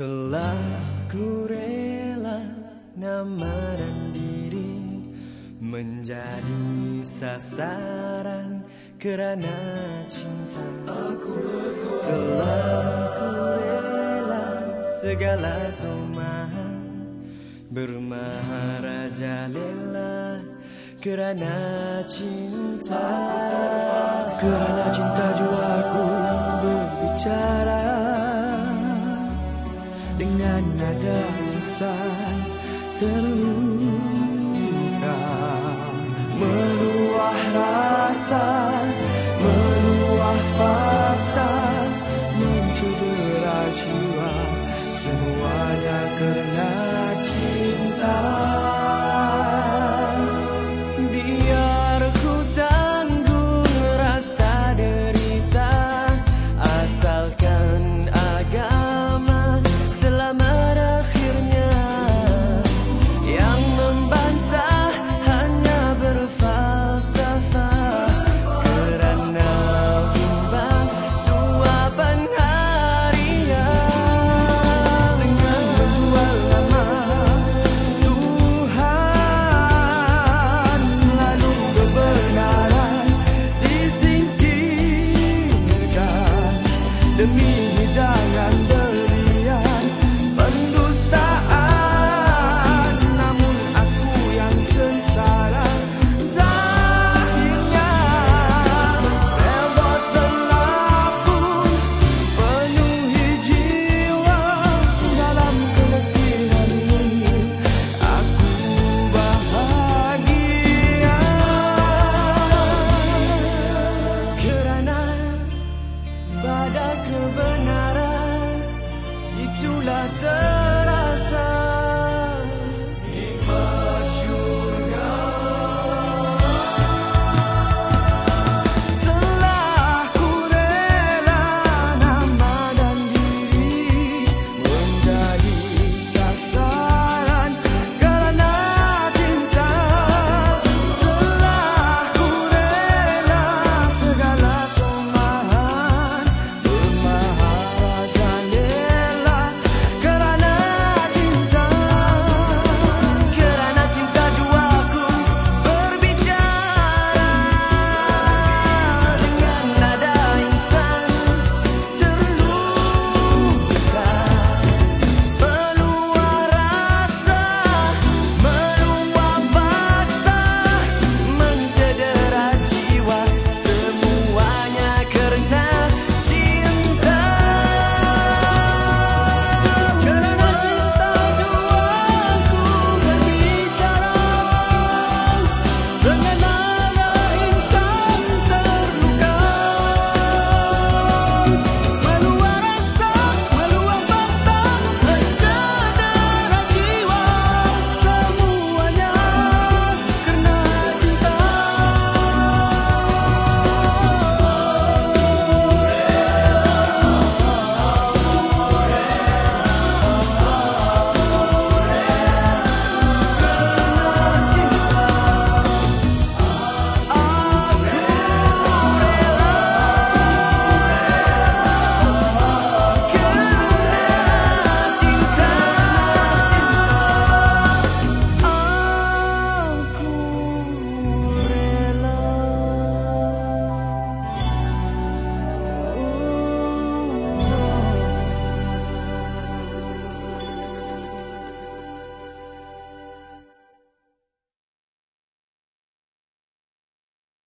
Telah ku rela nama dan diri Menjadi sasaran kerana cinta Aku Telah ku rela segala tomahan Bermaharajalela kerana cinta Kerana cinta nada insan terluka. Meluah rasa, meluah fakta Muncul derah jiwa, semuanya karena cinta. Biar 除了的。